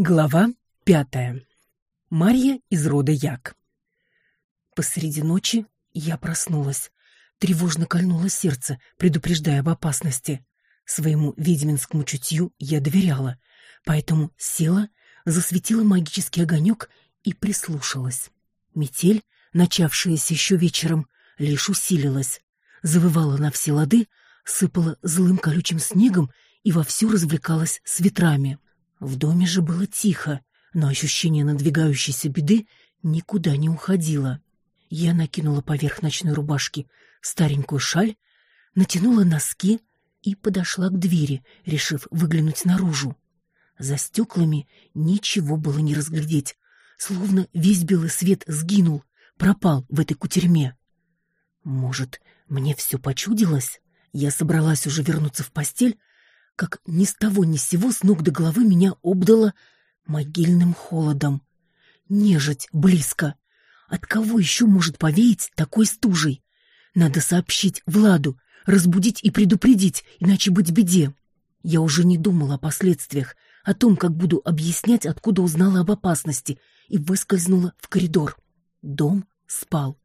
Глава пятая. Марья из рода Як. Посреди ночи я проснулась. Тревожно кольнуло сердце, предупреждая об опасности. Своему ведьминскому чутью я доверяла, поэтому села, засветила магический огонек и прислушалась. Метель, начавшаяся еще вечером, лишь усилилась. Завывала на все лады, сыпала злым колючим снегом и вовсю развлекалась с ветрами. В доме же было тихо, но ощущение надвигающейся беды никуда не уходило. Я накинула поверх ночной рубашки старенькую шаль, натянула носки и подошла к двери, решив выглянуть наружу. За стеклами ничего было не разглядеть, словно весь белый свет сгинул, пропал в этой кутерьме. Может, мне все почудилось? Я собралась уже вернуться в постель, как ни с того ни с сего с ног до головы меня обдало могильным холодом. Нежить близко. От кого еще может повеять такой стужей? Надо сообщить Владу, разбудить и предупредить, иначе быть беде. Я уже не думала о последствиях, о том, как буду объяснять, откуда узнала об опасности, и выскользнула в коридор. Дом спал.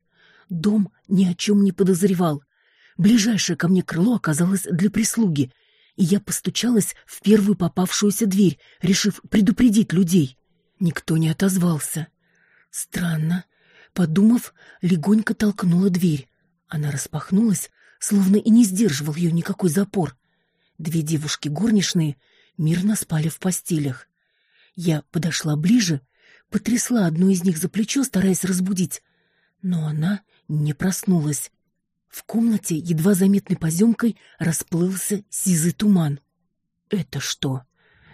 Дом ни о чем не подозревал. Ближайшее ко мне крыло оказалось для прислуги — и я постучалась в первую попавшуюся дверь, решив предупредить людей. Никто не отозвался. Странно. Подумав, легонько толкнула дверь. Она распахнулась, словно и не сдерживал ее никакой запор. Две девушки горничные мирно спали в постелях. Я подошла ближе, потрясла одну из них за плечо, стараясь разбудить, но она не проснулась. В комнате едва заметной поземкой расплылся сизый туман. Это что?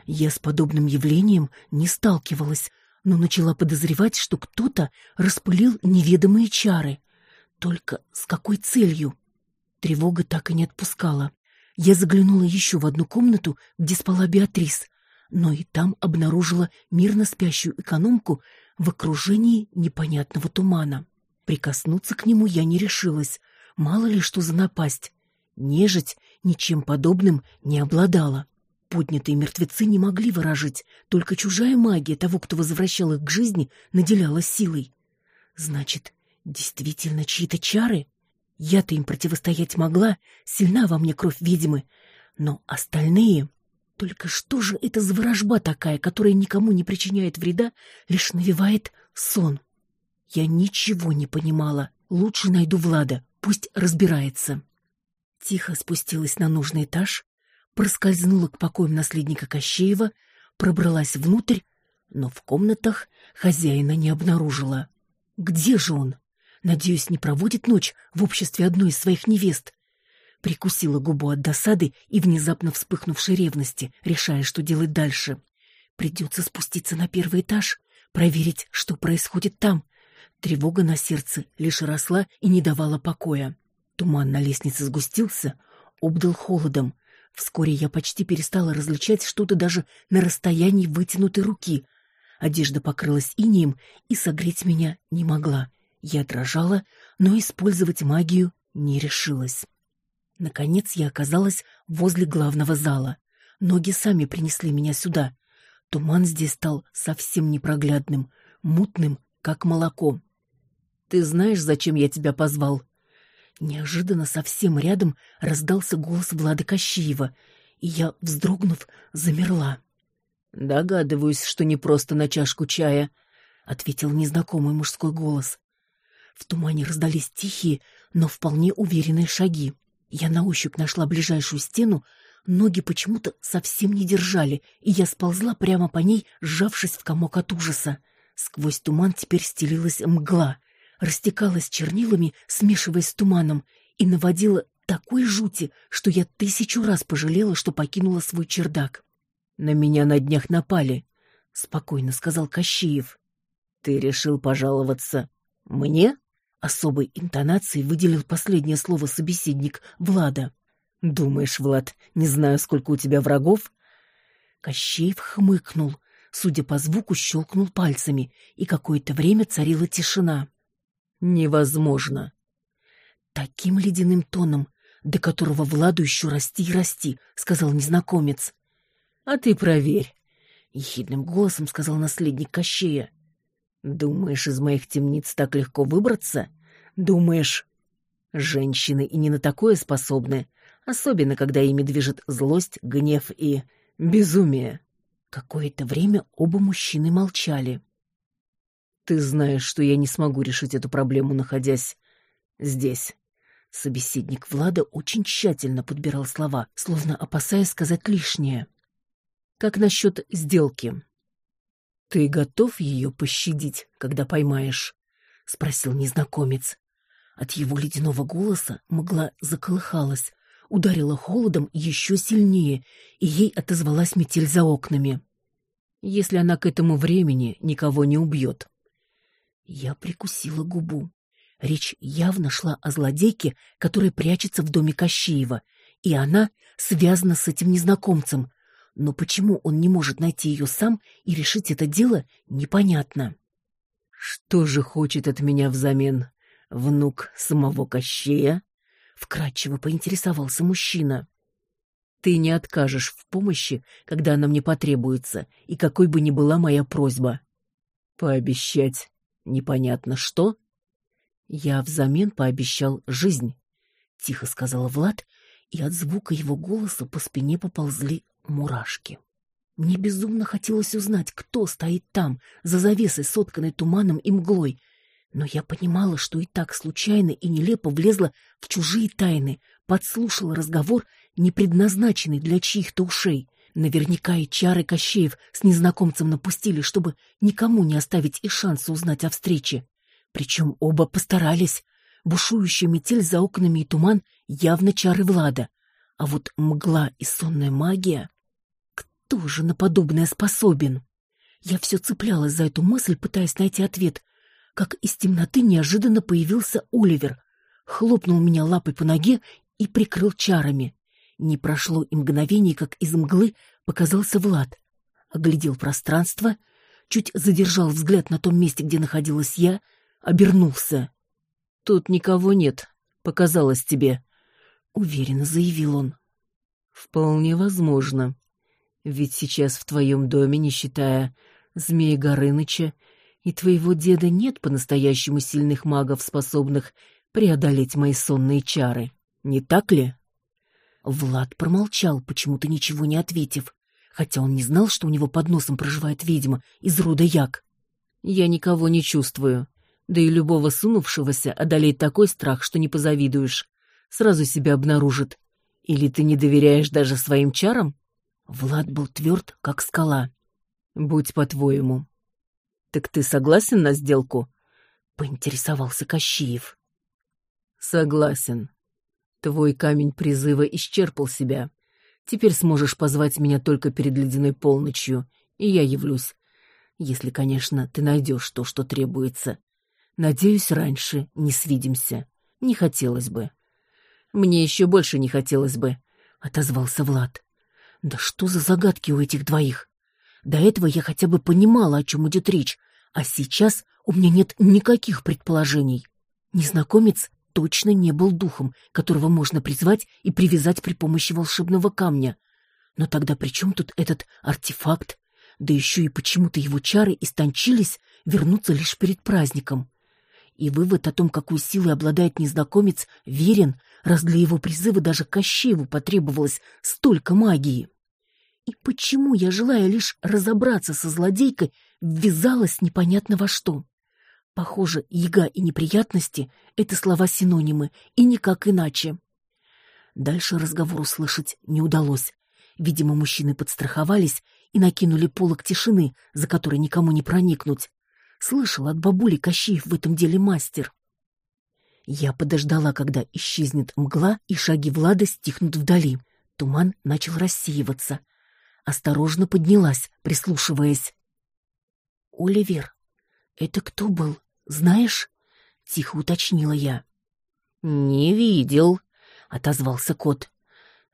Я с подобным явлением не сталкивалась, но начала подозревать, что кто-то распылил неведомые чары. Только с какой целью? Тревога так и не отпускала. Я заглянула еще в одну комнату, где спала Беатрис, но и там обнаружила мирно спящую экономку в окружении непонятного тумана. Прикоснуться к нему я не решилась, Мало ли что за напасть. Нежить ничем подобным не обладала. Поднятые мертвецы не могли выражить, только чужая магия того, кто возвращал их к жизни, наделяла силой. Значит, действительно чьи-то чары? Я-то им противостоять могла, сильна во мне кровь ведьмы, но остальные... Только что же это за ворожба такая, которая никому не причиняет вреда, лишь навевает сон? Я ничего не понимала. Лучше найду Влада, Пусть разбирается. Тихо спустилась на нужный этаж, проскользнула к покоям наследника Кощеева, пробралась внутрь, но в комнатах хозяина не обнаружила. Где же он? Надеюсь, не проводит ночь в обществе одной из своих невест. Прикусила губу от досады и внезапно вспыхнувшей ревности, решая, что делать дальше. Придется спуститься на первый этаж, проверить, что происходит там, Тревога на сердце лишь росла и не давала покоя. Туман на лестнице сгустился, обдал холодом. Вскоре я почти перестала различать что-то даже на расстоянии вытянутой руки. Одежда покрылась инеем и согреть меня не могла. Я дрожала, но использовать магию не решилась. Наконец я оказалась возле главного зала. Ноги сами принесли меня сюда. Туман здесь стал совсем непроглядным, мутным, как молоко. Ты знаешь, зачем я тебя позвал?» Неожиданно совсем рядом раздался голос Влада Кощеева, и я, вздрогнув, замерла. «Догадываюсь, что не просто на чашку чая», — ответил незнакомый мужской голос. В тумане раздались тихие, но вполне уверенные шаги. Я на ощупь нашла ближайшую стену, ноги почему-то совсем не держали, и я сползла прямо по ней, сжавшись в комок от ужаса. Сквозь туман теперь стелилась мгла — растекалась чернилами, смешиваясь с туманом, и наводила такой жути, что я тысячу раз пожалела, что покинула свой чердак. «На меня на днях напали», — спокойно сказал Кощеев. «Ты решил пожаловаться мне?» Особой интонацией выделил последнее слово собеседник Влада. «Думаешь, Влад, не знаю, сколько у тебя врагов?» Кощеев хмыкнул, судя по звуку, щелкнул пальцами, и какое-то время царила тишина невозможно. Таким ледяным тоном, до которого Владу еще расти и расти, сказал незнакомец. А ты проверь. — ехидным голосом сказал наследник Кощея. «Думаешь, из моих темниц так легко выбраться? Думаешь, женщины и не на такое способны, особенно когда ими движет злость, гнев и безумие?» Какое-то время оба мужчины молчали. «Ты знаешь, что я не смогу решить эту проблему, находясь здесь». Собеседник Влада очень тщательно подбирал слова, словно опасаясь сказать лишнее. «Как насчет сделки?» «Ты готов ее пощадить, когда поймаешь?» — спросил незнакомец. От его ледяного голоса мгла заколыхалась, ударила холодом еще сильнее, и ей отозвалась метель за окнами. «Если она к этому времени никого не убьет». Я прикусила губу. Речь явно шла о злодейке, которая прячется в доме Кощеева, и она связана с этим незнакомцем. Но почему он не может найти ее сам и решить это дело, непонятно. «Что же хочет от меня взамен? Внук самого Кощея?» — вкратчиво поинтересовался мужчина. «Ты не откажешь в помощи, когда она мне потребуется, и какой бы ни была моя просьба. Пообещать непонятно что?» «Я взамен пообещал жизнь», — тихо сказала Влад, и от звука его голоса по спине поползли мурашки. Мне безумно хотелось узнать, кто стоит там, за завесой, сотканной туманом и мглой, но я понимала, что и так случайно и нелепо влезла в чужие тайны, подслушала разговор, не предназначенный для чьих-то ушей. Наверняка и чары Кощеев с незнакомцем напустили, чтобы никому не оставить и шанса узнать о встрече. Причем оба постарались. Бушующая метель за окнами и туман явно чары Влада. А вот мгла и сонная магия... Кто же на подобное способен? Я все цеплялась за эту мысль, пытаясь найти ответ, как из темноты неожиданно появился Оливер, хлопнул меня лапой по ноге и прикрыл чарами. Не прошло и мгновение, как из мглы показался Влад. Оглядел пространство, чуть задержал взгляд на том месте, где находилась я — обернулся. «Тут никого нет, показалось тебе», — уверенно заявил он. «Вполне возможно. Ведь сейчас в твоем доме, не считая Змея Горыныча, и твоего деда нет по-настоящему сильных магов, способных преодолеть мои сонные чары. Не так ли?» Влад промолчал, почему-то ничего не ответив, хотя он не знал, что у него под носом проживает ведьма из рода Як. «Я никого не чувствую», да и любого сунувшегося одолеет такой страх, что не позавидуешь. Сразу себя обнаружит. Или ты не доверяешь даже своим чарам? Влад был тверд, как скала. Будь по-твоему. Так ты согласен на сделку? Поинтересовался Кощеев. Согласен. Твой камень призыва исчерпал себя. Теперь сможешь позвать меня только перед ледяной полночью, и я явлюсь. Если, конечно, ты найдешь то, что требуется. Надеюсь, раньше не свидимся. Не хотелось бы. Мне еще больше не хотелось бы, — отозвался Влад. Да что за загадки у этих двоих? До этого я хотя бы понимала, о чем идет речь, а сейчас у меня нет никаких предположений. Незнакомец точно не был духом, которого можно призвать и привязать при помощи волшебного камня. Но тогда при чем тут этот артефакт? Да еще и почему-то его чары истончились вернуться лишь перед праздником. И вывод о том, какой силой обладает незнакомец, верен, раз для его призыва даже Кощееву потребовалось столько магии. И почему я, желая лишь разобраться со злодейкой, ввязалась непонятно во что? Похоже, яга и неприятности — это слова-синонимы, и никак иначе. Дальше разговор услышать не удалось. Видимо, мужчины подстраховались и накинули полок тишины, за которой никому не проникнуть. Слышал от бабули Кощеев в этом деле мастер. Я подождала, когда исчезнет мгла, и шаги Влада стихнут вдали. Туман начал рассеиваться. Осторожно поднялась, прислушиваясь. «Оливер, это кто был, знаешь?» — тихо уточнила я. «Не видел», — отозвался кот.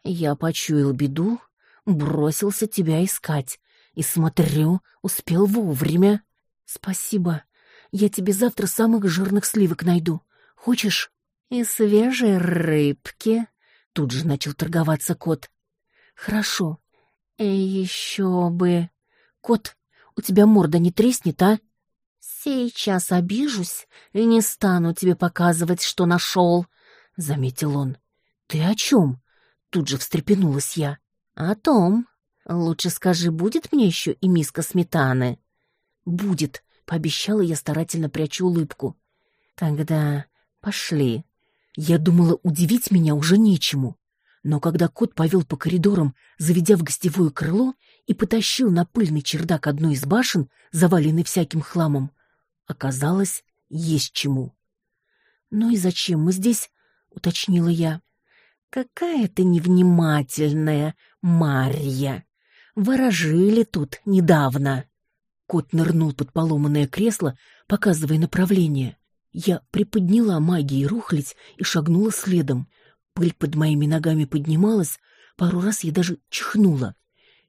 «Я почуял беду, бросился тебя искать, и, смотрю, успел вовремя». «Спасибо. Я тебе завтра самых жирных сливок найду. Хочешь?» «И свежие рыбки», — тут же начал торговаться кот. «Хорошо. И еще бы...» Кот, у тебя морда не треснет, а? Сейчас обижусь и не стану тебе показывать, что нашел, — заметил он. Ты о чем? Тут же встрепенулась я. О том. Лучше скажи, будет мне еще и миска сметаны? Будет, — пообещала я, старательно прячу улыбку. Тогда пошли. Я думала, удивить меня уже нечему. Но когда кот повел по коридорам, заведя в гостевое крыло, и потащил на пыльный чердак одной из башен, заваленный всяким хламом, оказалось, есть чему. «Ну и зачем мы здесь?» — уточнила я. «Какая ты невнимательная, Марья! Ворожили тут недавно!» Кот нырнул под поломанное кресло, показывая направление. Я приподняла магией рухлить и шагнула следом. Пыль под моими ногами поднималась, пару раз я даже чихнула.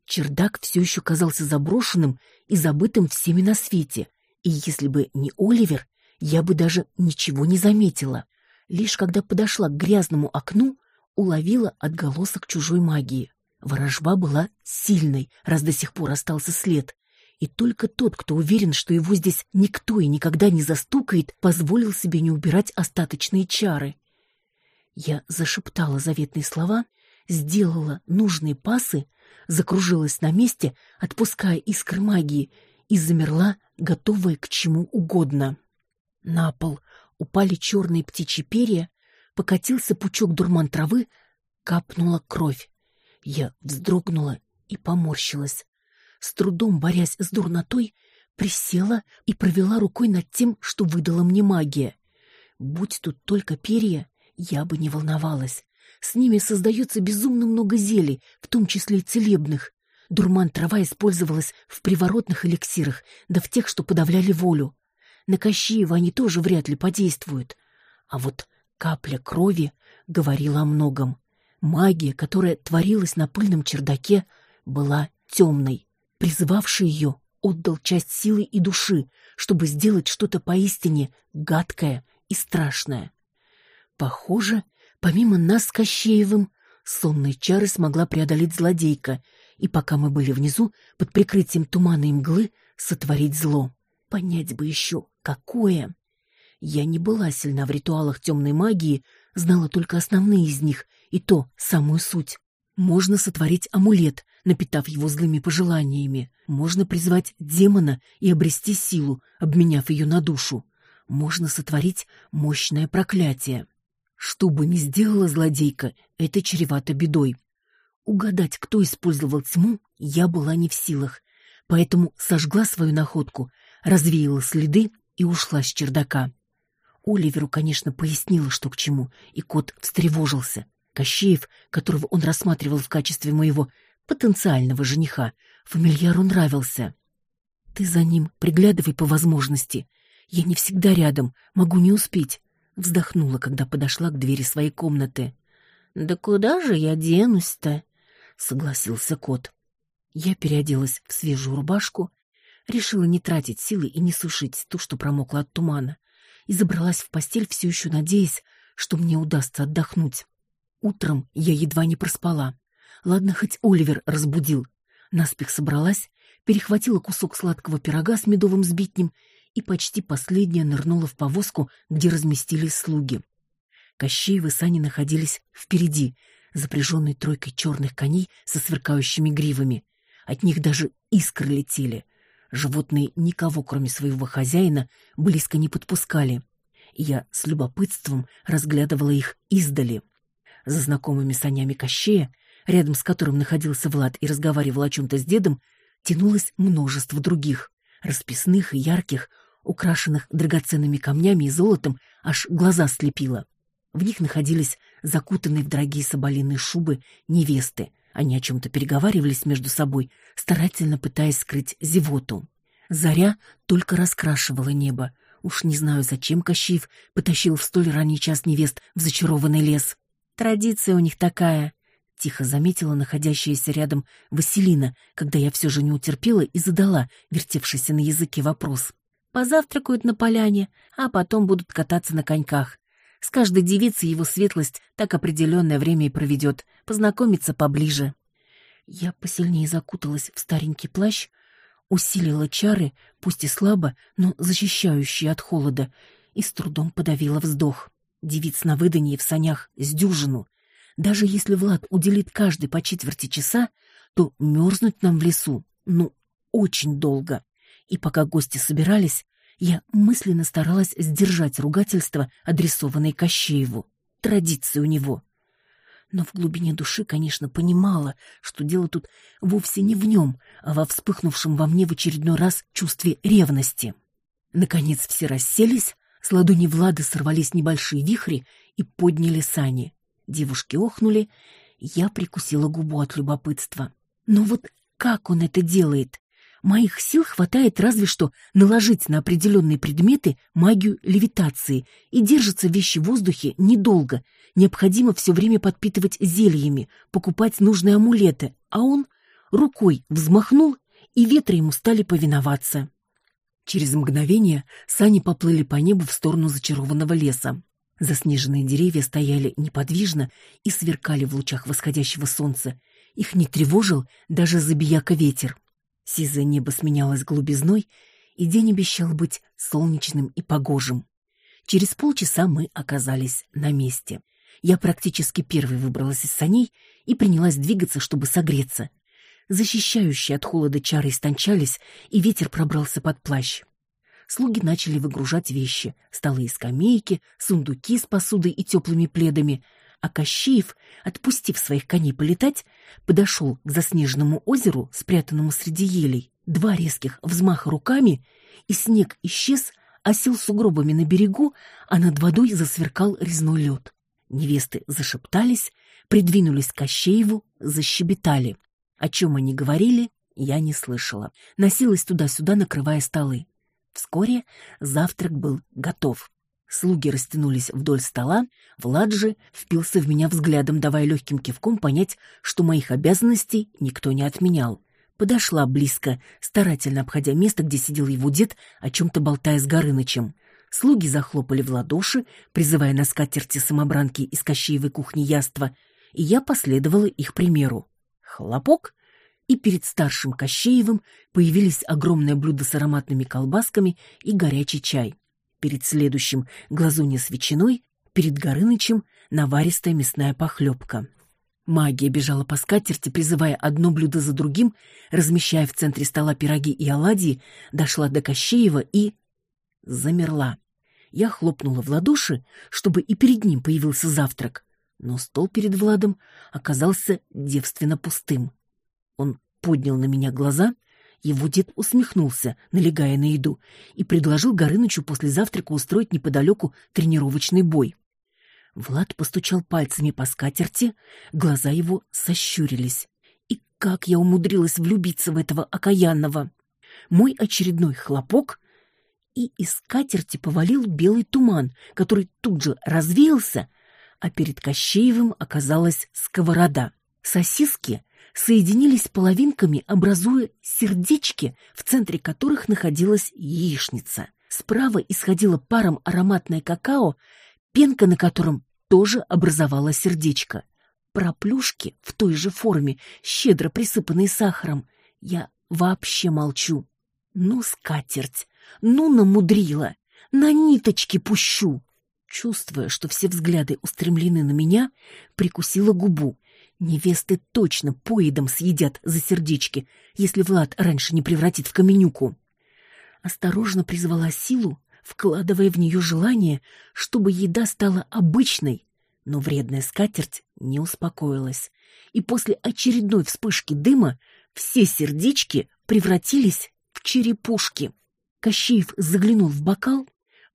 Чердак все еще казался заброшенным и забытым всеми на свете, и если бы не Оливер, я бы даже ничего не заметила. Лишь когда подошла к грязному окну, уловила отголосок чужой магии. Ворожба была сильной, раз до сих пор остался след. И только тот, кто уверен, что его здесь никто и никогда не застукает, позволил себе не убирать остаточные чары. Я зашептала заветные слова, сделала нужные пасы, закружилась на месте, отпуская искры магии, и замерла, готовая к чему угодно. На пол упали черные птичьи перья, покатился пучок дурман травы, капнула кровь. Я вздрогнула и поморщилась. С трудом борясь с дурнотой, присела и провела рукой над тем, что выдала мне магия. Будь тут только перья, я бы не волновалась. С ними создается безумно много зелий, в том числе и целебных. Дурман трава использовалась в приворотных эликсирах, да в тех, что подавляли волю. На Кощеева они тоже вряд ли подействуют. А вот капля крови говорила о многом. Магия, которая творилась на пыльном чердаке, была темной. Призывавший ее отдал часть силы и души, чтобы сделать что-то поистине гадкое и страшное. Похоже, помимо нас с Кощеевым, сонные чары смогла преодолеть злодейка, и пока мы были внизу, под прикрытием тумана и мглы, сотворить зло. Понять бы еще, какое. Я не была сильна в ритуалах темной магии, знала только основные из них, и то самую суть. Можно сотворить амулет, напитав его злыми пожеланиями. Можно призвать демона и обрести силу, обменяв ее на душу. Можно сотворить мощное проклятие. Что бы ни сделала злодейка, это чревато бедой. Угадать, кто использовал тьму, я была не в силах, поэтому сожгла свою находку, развеяла следы и ушла с чердака. Оливеру, конечно, пояснила, что к чему, и кот встревожился. Кощеев, которого он рассматривал в качестве моего потенциального жениха, фамильяру нравился. «Ты за ним приглядывай по возможности. Я не всегда рядом, могу не успеть. Вздохнула, когда подошла к двери своей комнаты. «Да куда же я денусь-то?» — согласился кот. Я переоделась в свежую рубашку, решила не тратить силы и не сушить ту, что промокла от тумана, и забралась в постель, все еще надеясь, что мне удастся отдохнуть. Утром я едва не проспала. Ладно, хоть Оливер разбудил. Наспех собралась, перехватила кусок сладкого пирога с медовым сбитнем и почти последняя нырнула в повозку, где разместились слуги. Кощеевы сани находились впереди, запряженной тройкой черных коней со сверкающими гривами. От них даже искры летели. Животные никого, кроме своего хозяина, близко не подпускали. Я с любопытством разглядывала их издали. За знакомыми санями Кощея, рядом с которым находился Влад и разговаривал о чем-то с дедом, тянулось множество других, расписных и ярких, украшенных драгоценными камнями и золотом, аж глаза слепило. В них находились закутанные в дорогие соболиные шубы невесты. Они о чем-то переговаривались между собой, старательно пытаясь скрыть зевоту. Заря только раскрашивала небо. Уж не знаю, зачем Кощеев потащил в столь ранний час невест в зачарованный лес. Традиция у них такая. Тихо заметила находящаяся рядом Василина, когда я все же не утерпела и задала вертевшийся на языке вопрос позавтракают на поляне, а потом будут кататься на коньках. С каждой девицей его светлость так определенное время и проведет, познакомиться поближе. Я посильнее закуталась в старенький плащ, усилила чары, пусть и слабо, но защищающие от холода, и с трудом подавила вздох. Девиц на выданье в санях с дюжину. Даже если Влад уделит каждый по четверти часа, то мерзнуть нам в лесу, ну, очень долго. И пока гости собирались, я мысленно старалась сдержать ругательство, адресованное Кощееву. Традиция у него. Но в глубине души, конечно, понимала, что дело тут вовсе не в нем, а во вспыхнувшем во мне в очередной раз чувстве ревности. Наконец все расселись, с ладони Влады сорвались небольшие вихри и подняли сани. Девушки охнули, я прикусила губу от любопытства. Но вот как он это делает? Моих сил хватает разве что наложить на определенные предметы магию левитации, и держатся вещи в воздухе недолго. Необходимо все время подпитывать зельями, покупать нужные амулеты, а он рукой взмахнул, и ветры ему стали повиноваться. Через мгновение сани поплыли по небу в сторону зачарованного леса. Заснеженные деревья стояли неподвижно и сверкали в лучах восходящего солнца. Их не тревожил даже забияка ветер. Сизое небо сменялось голубизной, и день обещал быть солнечным и погожим. Через полчаса мы оказались на месте. Я практически первой выбралась из саней и принялась двигаться, чтобы согреться. Защищающие от холода чары истончались, и ветер пробрался под плащ слуги начали выгружать вещи: столы и скамейки, сундуки с посудой и теплыми пледами. А Кощеев, отпустив своих коней полетать, подошел к заснеженному озеру, спрятанному среди елей. Два резких взмаха руками, и снег исчез, осел сугробами на берегу, а над водой засверкал резной лед. Невесты зашептались, придвинулись к Кощееву, защебетали. О чем они говорили, я не слышала. Носилась туда-сюда, накрывая столы. Вскоре завтрак был готов. Слуги растянулись вдоль стола, Влад же впился в меня взглядом, давая легким кивком понять, что моих обязанностей никто не отменял. Подошла близко, старательно обходя место, где сидел его дед, о чем-то болтая с Горынычем. Слуги захлопали в ладоши, призывая на скатерти самобранки из Кощеевой кухни яства, и я последовала их примеру. Хлопок, и перед старшим Кощеевым появились огромное блюдо с ароматными колбасками и горячий чай. Перед следующим глазунья с ветчиной, перед Горынычем наваристая мясная похлебка. Магия бежала по скатерти, призывая одно блюдо за другим, размещая в центре стола пироги и оладьи, дошла до Кощеева и... замерла. Я хлопнула в ладоши, чтобы и перед ним появился завтрак, но стол перед Владом оказался девственно пустым. Он поднял на меня глаза, его дед усмехнулся, налегая на еду, и предложил Горынычу после завтрака устроить неподалеку тренировочный бой. Влад постучал пальцами по скатерти, глаза его сощурились. И как я умудрилась влюбиться в этого окаянного! Мой очередной хлопок, и из скатерти повалил белый туман, который тут же развеялся, а перед Кощеевым оказалась сковорода. Сосиски соединились половинками, образуя сердечки, в центре которых находилась яичница. Справа исходило паром ароматное какао, пенка на котором тоже образовала сердечко. Про плюшки в той же форме, щедро присыпанные сахаром, я вообще молчу. Ну, скатерть, ну, намудрила, на ниточки пущу. Чувствуя, что все взгляды устремлены на меня, прикусила губу Невесты точно поедом съедят за сердечки, если Влад раньше не превратит в каменюку. Осторожно призвала силу, вкладывая в нее желание, чтобы еда стала обычной, но вредная скатерть не успокоилась, и после очередной вспышки дыма все сердечки превратились в черепушки. Кощеев заглянул в бокал,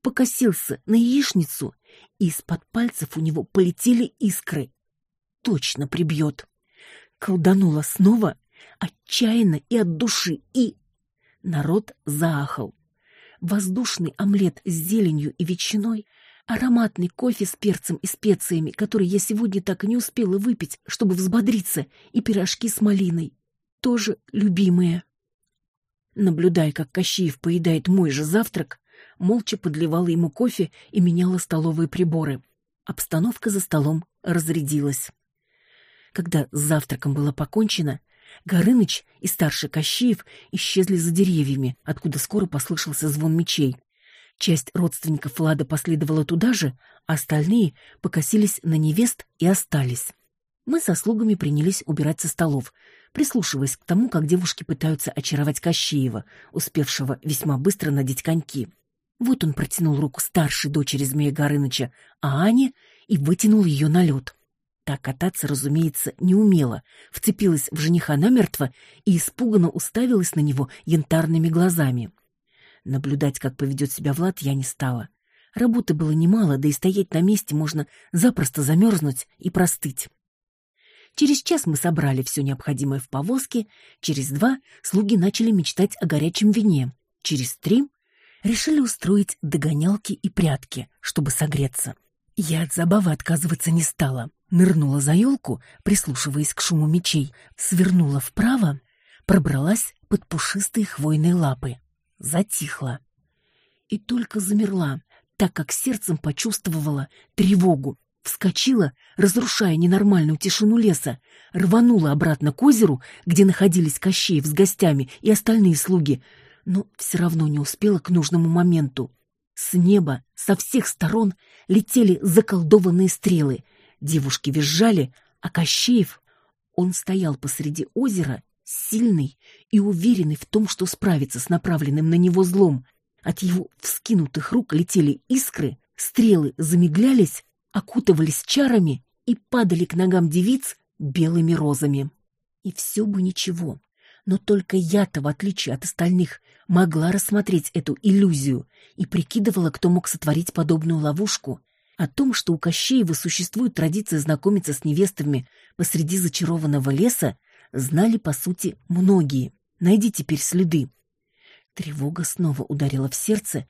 покосился на яичницу, и из-под пальцев у него полетели искры точно прибьет. Колданула снова, отчаянно и от души, и... Народ заахал. Воздушный омлет с зеленью и ветчиной, ароматный кофе с перцем и специями, который я сегодня так и не успела выпить, чтобы взбодриться, и пирожки с малиной. Тоже любимые. Наблюдая, как Кощеев поедает мой же завтрак, молча подливала ему кофе и меняла столовые приборы. Обстановка за столом разрядилась. Когда с завтраком было покончено, Горыныч и старший Кощеев исчезли за деревьями, откуда скоро послышался звон мечей. Часть родственников Влада последовала туда же, а остальные покосились на невест и остались. Мы со слугами принялись убирать со столов, прислушиваясь к тому, как девушки пытаются очаровать Кощеева, успевшего весьма быстро надеть коньки. Вот он протянул руку старшей дочери Змея Горыныча, а Ане и вытянул ее на лед. Та кататься, разумеется, не умела, вцепилась в жениха намертво и испуганно уставилась на него янтарными глазами. Наблюдать, как поведет себя Влад, я не стала. Работы было немало, да и стоять на месте можно запросто замерзнуть и простыть. Через час мы собрали все необходимое в повозке, через два слуги начали мечтать о горячем вине, через три решили устроить догонялки и прятки, чтобы согреться. Я от забавы отказываться не стала. Нырнула за елку, прислушиваясь к шуму мечей, свернула вправо, пробралась под пушистые хвойные лапы затихла. И только замерла, так как сердцем почувствовала тревогу. Вскочила, разрушая ненормальную тишину леса, рванула обратно к озеру, где находились Кощеев с гостями и остальные слуги, но все равно не успела к нужному моменту. С неба со всех сторон летели заколдованные стрелы. Девушки визжали, а Кощеев... Он стоял посреди озера сильный и уверенный в том, что справится с направленным на него злом. От его вскинутых рук летели искры, стрелы замедлялись, окутывались чарами и падали к ногам девиц белыми розами. И все бы ничего, но только я-то, в отличие от остальных, могла рассмотреть эту иллюзию и прикидывала, кто мог сотворить подобную ловушку. О том, что у Кощеева существует традиция знакомиться с невестами посреди зачарованного леса, знали, по сути, многие. Найди теперь следы. Тревога снова ударила в сердце,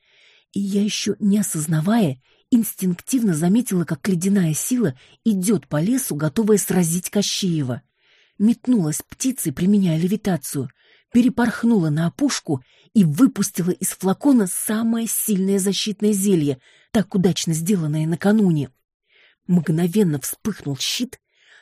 и я еще не осознавая, инстинктивно заметила, как ледяная сила идет по лесу, готовая сразить Кощеева. Метнулась птицей, применяя левитацию, перепорхнула на опушку и выпустила из флакона самое сильное защитное зелье, так удачно сделанное накануне. Мгновенно вспыхнул щит,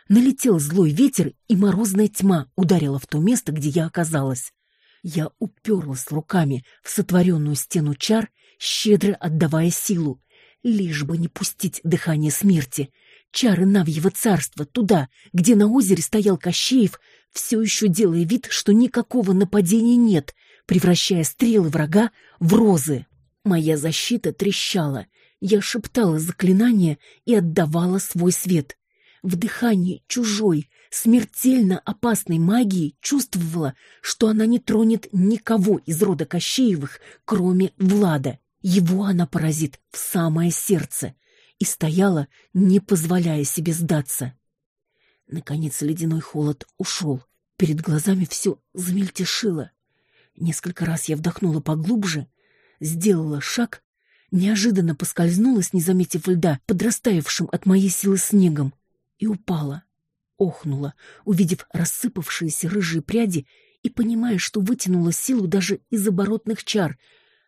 налетел злой ветер, и морозная тьма ударила в то место, где я оказалась. Я уперлась руками в сотворенную стену чар, щедро отдавая силу, лишь бы не пустить дыхание смерти. Чары Навьего царства, туда, где на озере стоял Кощеев, все еще делая вид, что никакого нападения нет, превращая стрелы врага в розы. Моя защита трещала, я шептала заклинания и отдавала свой свет в дыхании чужой, смертельно опасной магии чувствовала, что она не тронет никого из рода Кощеевых, кроме Влада. Его она поразит в самое сердце и стояла, не позволяя себе сдаться. Наконец ледяной холод ушел. Перед глазами все замельтешило. Несколько раз я вдохнула поглубже, сделала шаг, неожиданно поскользнулась, не заметив льда, подрастаявшим от моей силы снегом и упала. Охнула, увидев рассыпавшиеся рыжие пряди и понимая, что вытянула силу даже из оборотных чар,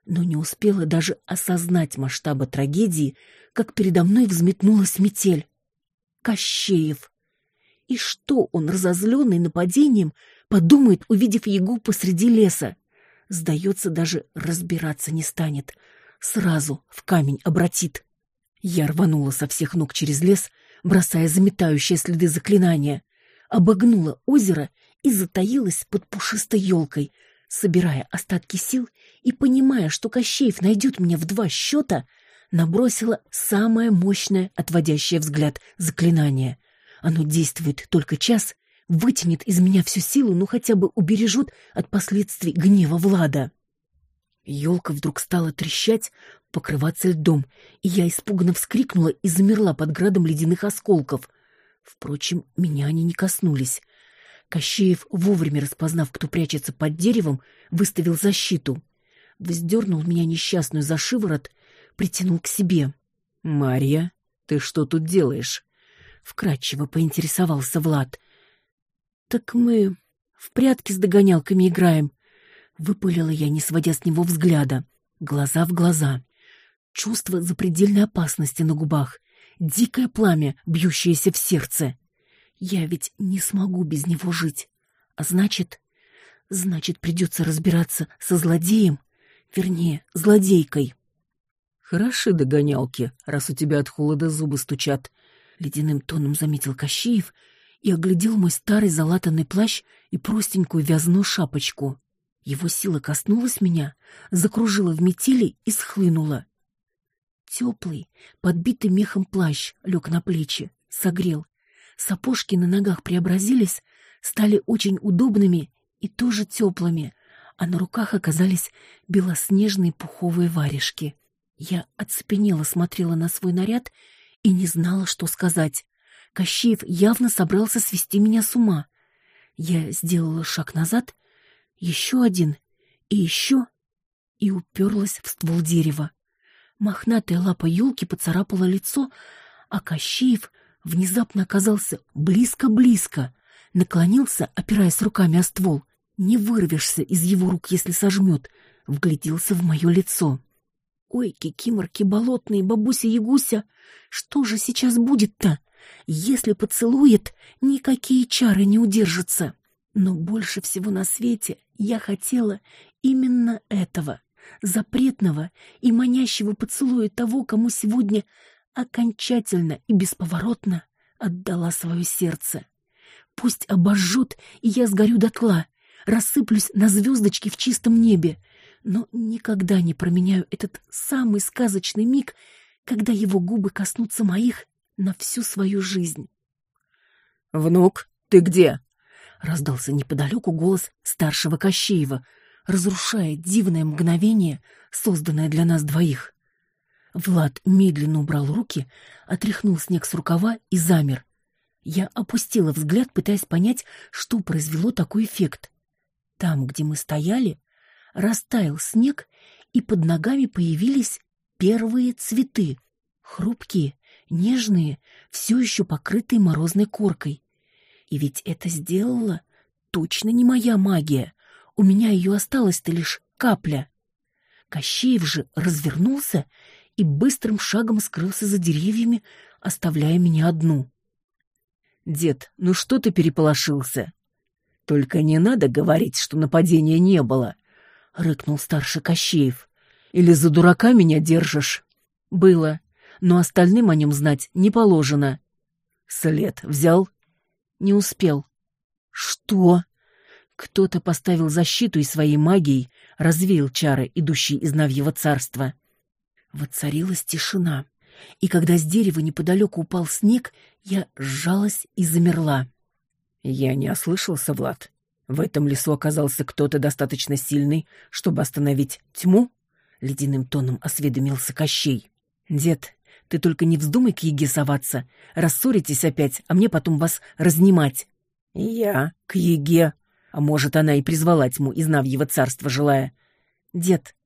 но не успела даже осознать масштаба трагедии, как передо мной взметнулась метель. Кощеев! И что он, разозленный нападением, подумает, увидев Ягу посреди леса? Сдается, даже разбираться не станет. Сразу в камень обратит. Я рванула со всех ног через лес, бросая заметающие следы заклинания, обогнула озеро и затаилась под пушистой елкой, собирая остатки сил и понимая, что Кощеев найдет меня в два счета, набросила самое мощное, отводящее взгляд, заклинание. Оно действует только час, вытянет из меня всю силу, но хотя бы убережет от последствий гнева Влада. Елка вдруг стала трещать, покрываться льдом, и я испуганно вскрикнула и замерла под градом ледяных осколков. Впрочем, меня они не коснулись. Кощеев, вовремя распознав, кто прячется под деревом, выставил защиту. Вздернул меня несчастную за шиворот, притянул к себе. — Марья, ты что тут делаешь? — вкратчиво поинтересовался Влад. — Так мы в прятки с догонялками играем, — выпалила я, не сводя с него взгляда, глаза в глаза. Чувство запредельной опасности на губах, дикое пламя, бьющееся в сердце. Я ведь не смогу без него жить. А значит, значит, придется разбираться со злодеем, вернее, злодейкой. Хороши догонялки, раз у тебя от холода зубы стучат, ледяным тоном заметил Кощеев и оглядел мой старый залатанный плащ и простенькую вязаную шапочку. Его сила коснулась меня, закружила в метели и схлынула. Теплый, подбитый мехом плащ лег на плечи, согрел. Сапожки на ногах преобразились, стали очень удобными и тоже теплыми, а на руках оказались белоснежные пуховые варежки. Я оцепенело смотрела на свой наряд и не знала, что сказать. Кощеев явно собрался свести меня с ума. Я сделала шаг назад, еще один и еще, и уперлась в ствол дерева. Мохнатая лапа елки поцарапала лицо, а Кощеев внезапно оказался близко-близко, наклонился, опираясь руками о ствол. Не вырвешься из его рук, если сожмет, вгляделся в мое лицо. Ой, кикиморки болотные, бабуся-ягуся, что же сейчас будет-то? Если поцелует, никакие чары не удержатся. Но больше всего на свете я хотела именно этого, запретного и манящего поцелуя того, кому сегодня окончательно и бесповоротно отдала свое сердце. Пусть обожжет, и я сгорю дотла, рассыплюсь на звездочки в чистом небе, но никогда не променяю этот самый сказочный миг, когда его губы коснутся моих на всю свою жизнь. «Внук, ты где?» — раздался неподалеку голос старшего Кощеева, разрушая дивное мгновение, созданное для нас двоих. Влад медленно убрал руки, отряхнул снег с рукава и замер. Я опустила взгляд, пытаясь понять, что произвело такой эффект. Там, где мы стояли, растаял снег, и под ногами появились первые цветы. Хрупкие, нежные, все еще покрытые морозной коркой. И ведь это сделала точно не моя магия. У меня ее осталась-то лишь капля. Кощеев же развернулся и быстрым шагом скрылся за деревьями, оставляя меня одну. «Дед, ну что ты переполошился?» «Только не надо говорить, что нападения не было», — рыкнул старший Кощеев. «Или за дурака меня держишь?» «Было, но остальным о нем знать не положено». «След взял?» «Не успел». «Что?» Кто-то поставил защиту и своей магией развеял чары, идущие из Навьего царства. Воцарилась тишина, и когда с дерева неподалеку упал снег, я сжалась и замерла. Я не ослышался, Влад. В этом лесу оказался кто-то достаточно сильный, чтобы остановить тьму? Ледяным тоном осведомился Кощей. Дед, ты только не вздумай к Еге соваться. Рассоритесь опять, а мне потом вас разнимать. Я к Еге. А может, она и призвала тьму из Навьего царства, желая. Дед,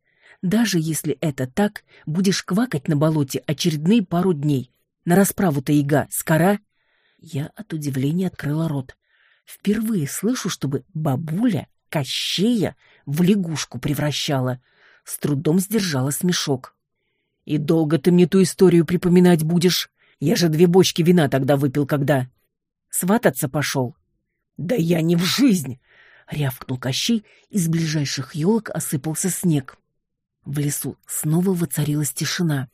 даже если это так, будешь квакать на болоте очередные пару дней. На расправу-то яга скора. Я от удивления открыла рот. Впервые слышу, чтобы бабуля Кощея в лягушку превращала. С трудом сдержала смешок. «И долго ты мне ту историю припоминать будешь? Я же две бочки вина тогда выпил, когда...» «Свататься пошел?» «Да я не в жизнь!» — рявкнул Кощей, из ближайших елок осыпался снег. В лесу снова воцарилась тишина.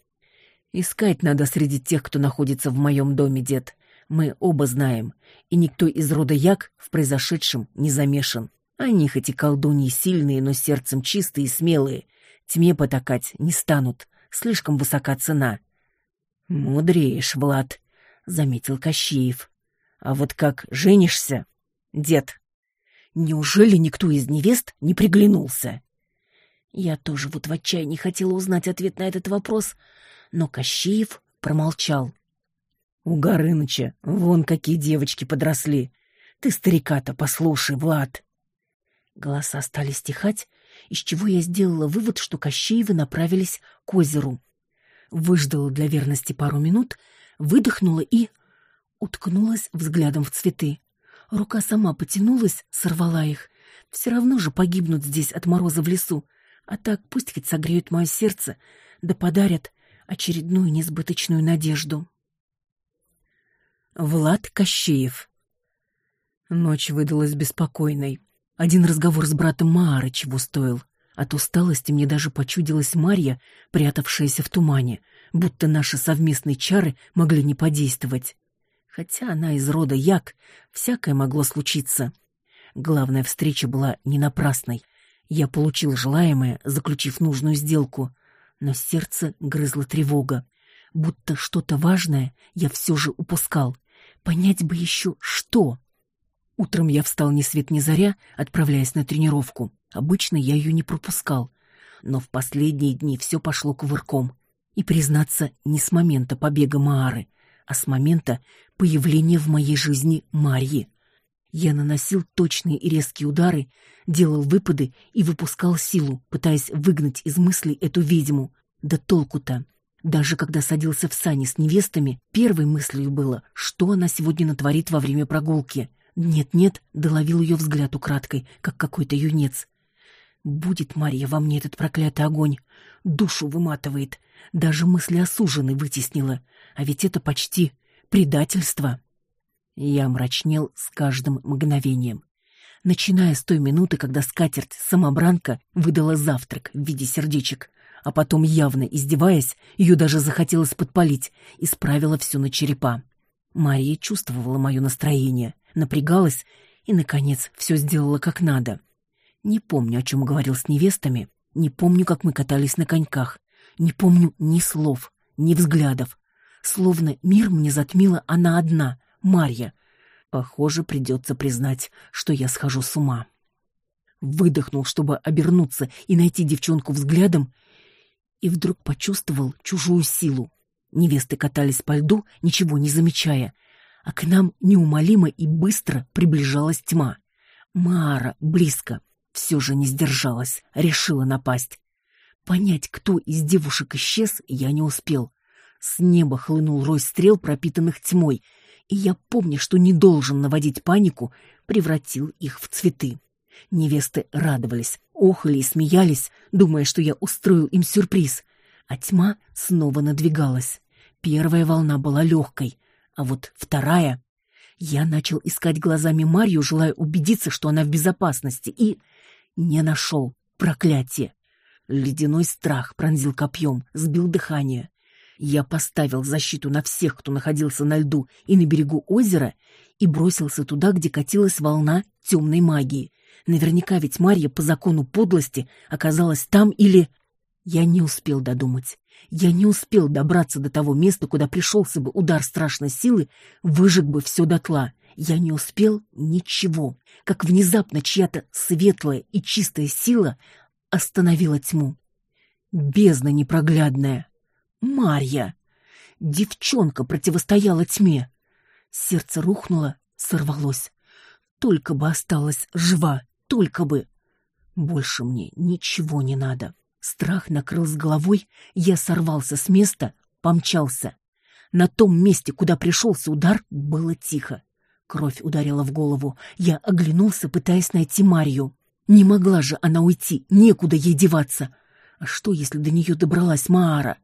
«Искать надо среди тех, кто находится в моем доме, дед. Мы оба знаем, и никто из рода Як в произошедшем не замешан. Они хоть и колдуньи сильные, но сердцем чистые и смелые. Тьме потакать не станут, слишком высока цена». «Мудреешь, Влад», — заметил Кощеев. «А вот как женишься, дед? Неужели никто из невест не приглянулся?» Я тоже вот в отчаянии хотела узнать ответ на этот вопрос, но Кощеев промолчал. У Горыныча вон какие девочки подросли. Ты старика-то послушай, Влад. Голоса стали стихать, из чего я сделала вывод, что Кощеевы направились к озеру. Выждала для верности пару минут, выдохнула и уткнулась взглядом в цветы. Рука сама потянулась, сорвала их. Все равно же погибнут здесь от мороза в лесу. А так пусть хоть согреют мое сердце, да подарят очередную несбыточную надежду. Влад Кощеев Ночь выдалась беспокойной. Один разговор с братом Маары чего стоил. От усталости мне даже почудилась Марья, прятавшаяся в тумане, будто наши совместные чары могли не подействовать. Хотя она из рода Як, всякое могло случиться. Главная встреча была не напрасной. Я получил желаемое, заключив нужную сделку, но сердце грызла тревога. Будто что-то важное я все же упускал. Понять бы еще что. Утром я встал ни свет ни заря, отправляясь на тренировку. Обычно я ее не пропускал. Но в последние дни все пошло кувырком. И, признаться, не с момента побега Маары, а с момента появления в моей жизни Марьи. Я наносил точные и резкие удары, делал выпады и выпускал силу, пытаясь выгнать из мыслей эту ведьму. Да толку-то. Даже когда садился в сани с невестами, первой мыслью было, что она сегодня натворит во время прогулки — нет-нет, доловил ее взгляд украдкой, как какой-то юнец. Будет Мария во мне этот проклятый огонь. Душу выматывает. Даже мысли о суженой вытеснила. А ведь это почти предательство. Я мрачнел с каждым мгновением. Начиная с той минуты, когда скатерть-самобранка выдала завтрак в виде сердечек, а потом, явно издеваясь, ее даже захотелось подпалить, и справила все на черепа. Мария чувствовала мое настроение напрягалась и, наконец, все сделала как надо. Не помню, о чем говорил с невестами, не помню, как мы катались на коньках, не помню ни слов, ни взглядов. Словно мир мне затмила она одна, Марья. Похоже, придется признать, что я схожу с ума. Выдохнул, чтобы обернуться и найти девчонку взглядом, и вдруг почувствовал чужую силу. Невесты катались по льду, ничего не замечая, а к нам неумолимо и быстро приближалась тьма. Мара близко, все же не сдержалась, решила напасть. Понять, кто из девушек исчез, я не успел. С неба хлынул рой стрел, пропитанных тьмой, и я, помня, что не должен наводить панику, превратил их в цветы. Невесты радовались, охали и смеялись, думая, что я устрою им сюрприз. А тьма снова надвигалась. Первая волна была легкой, а вот вторая... Я начал искать глазами Марью, желая убедиться, что она в безопасности, и... Не нашел. Проклятие. Ледяной страх пронзил копьем, сбил дыхание. Я поставил защиту на всех, кто находился на льду и на берегу озера, и бросился туда, где катилась волна темной магии. Наверняка ведь Марья по закону подлости оказалась там или... Я не успел додумать. Я не успел добраться до того места, куда пришелся бы удар страшной силы, выжег бы все дотла. Я не успел ничего, как внезапно чья-то светлая и чистая сила остановила тьму. Бездна непроглядная. Марья! Девчонка противостояла тьме. Сердце рухнуло, сорвалось. Только бы осталась жива, только бы. Больше мне ничего не надо. Страх накрыл с головой, я сорвался с места, помчался. На том месте, куда пришелся удар, было тихо. Кровь ударила в голову. Я оглянулся, пытаясь найти Марию. Не могла же она уйти, некуда ей деваться. А что, если до нее добралась Маара?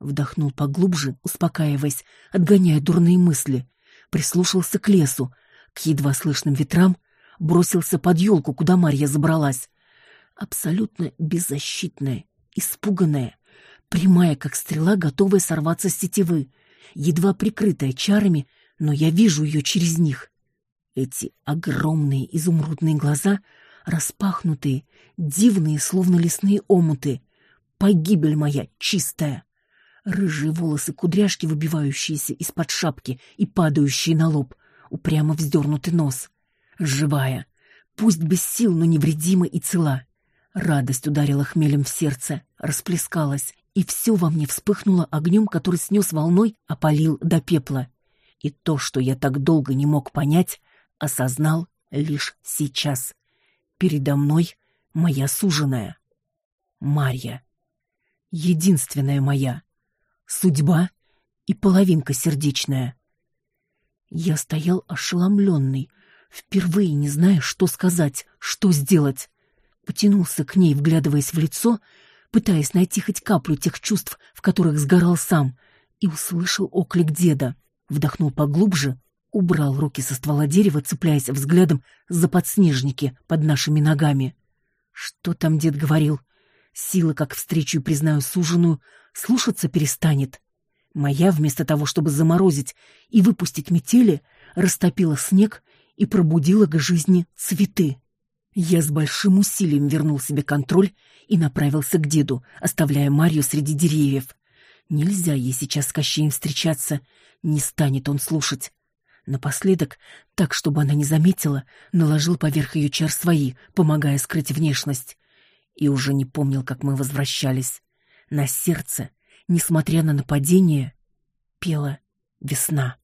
Вдохнул поглубже, успокаиваясь, отгоняя дурные мысли. Прислушался к лесу, к едва слышным ветрам, бросился под елку, куда Марья забралась абсолютно беззащитная, испуганная, прямая, как стрела, готовая сорваться с тетивы, едва прикрытая чарами, но я вижу ее через них. Эти огромные изумрудные глаза, распахнутые, дивные, словно лесные омуты. Погибель моя чистая. Рыжие волосы, кудряшки, выбивающиеся из-под шапки и падающие на лоб, упрямо вздернутый нос. Живая, пусть без сил, но невредима и цела. Радость ударила хмелем в сердце, расплескалась, и все во мне вспыхнуло огнем, который снес волной, опалил до пепла. И то, что я так долго не мог понять, осознал лишь сейчас. Передо мной моя суженая. Марья. Единственная моя. Судьба и половинка сердечная. Я стоял ошеломленный, впервые не зная, что сказать, что сделать потянулся к ней, вглядываясь в лицо, пытаясь найти хоть каплю тех чувств, в которых сгорал сам, и услышал оклик деда. Вдохнул поглубже, убрал руки со ствола дерева, цепляясь взглядом за подснежники под нашими ногами. Что там дед говорил? Сила, как встречу признаю суженую, слушаться перестанет. Моя, вместо того, чтобы заморозить и выпустить метели, растопила снег и пробудила к жизни цветы. Я с большим усилием вернул себе контроль и направился к деду, оставляя Марью среди деревьев. Нельзя ей сейчас с Кощеем встречаться, не станет он слушать. Напоследок, так, чтобы она не заметила, наложил поверх ее чар свои, помогая скрыть внешность. И уже не помнил, как мы возвращались. На сердце, несмотря на нападение, пела весна.